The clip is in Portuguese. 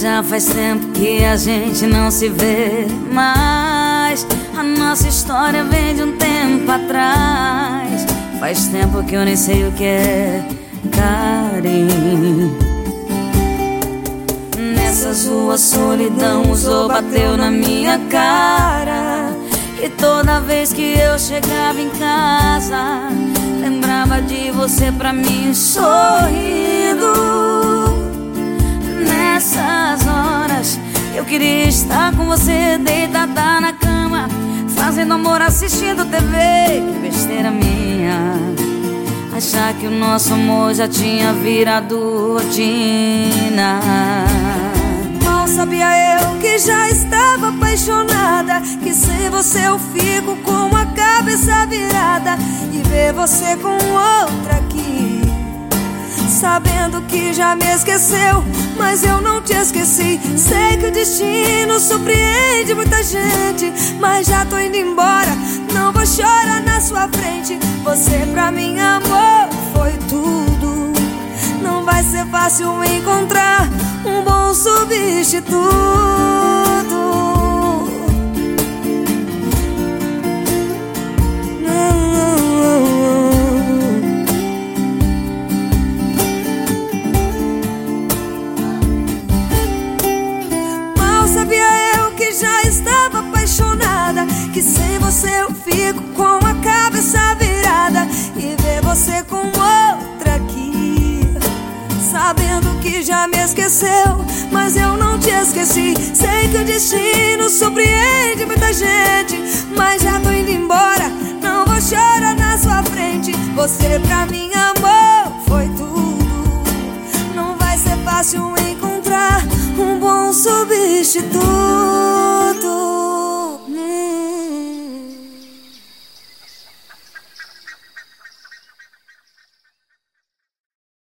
Já faz tempo que a gente não se vê mais. A nossa história vem de um tempo atrás. Faz tempo que eu nem sei o que é carinho. Nessas ruas, solidão usou, bateu na minha cara. E toda vez que eu chegava em casa, lembrava de você pra mim sorrindo. Queria estar com você deitada na cama Fazendo amor assistindo TV Que besteira minha. Achar que o nosso amor já tinha virado rotina. Mal sabia eu que já estava apaixonada Que sem você eu fico com a cabeça virada E ver você com outra aqui Sabendo que já me esqueceu mas eu não te esqueci. Sei que o destino surpreende muita gente, mas já tô indo embora. Não vou chorar na sua frente. Você pra mim, amor, foi tudo. Não vai ser fácil encontrar um bom substituto. Você eu fico com a cabeça virada E ver você com outra aqui. Sabendo que já me esqueceu Mas eu não te esqueci. Sei que o destino surpreende muita gente Mas já tô indo embora